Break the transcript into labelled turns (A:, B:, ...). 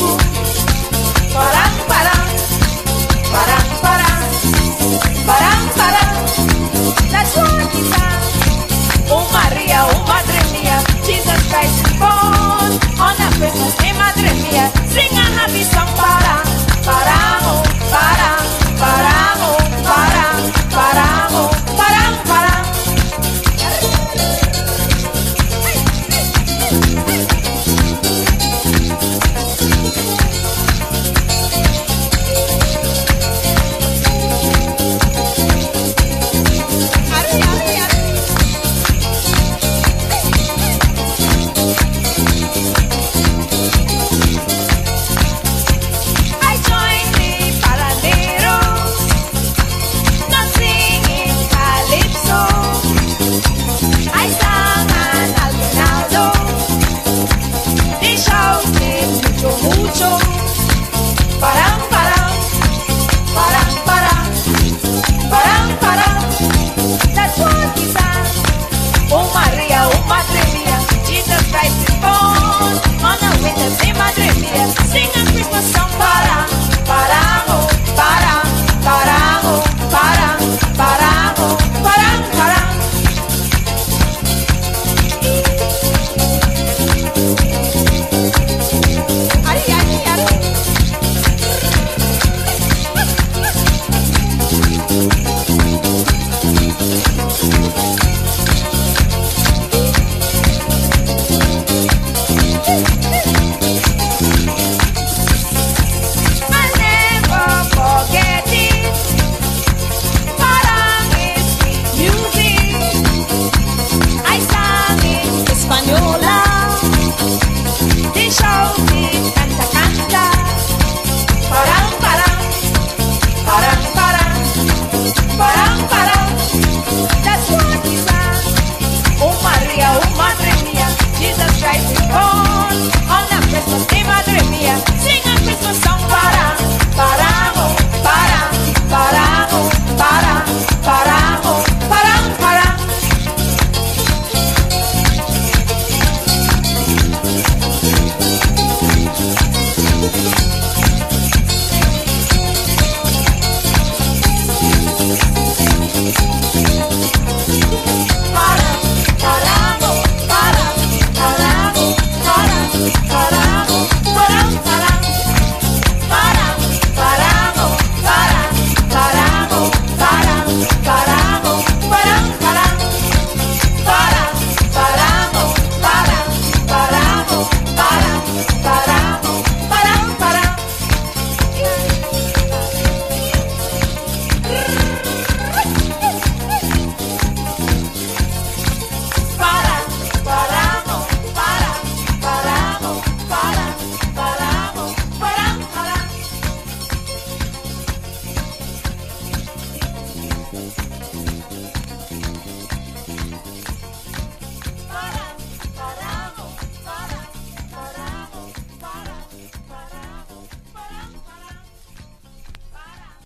A: Ooh.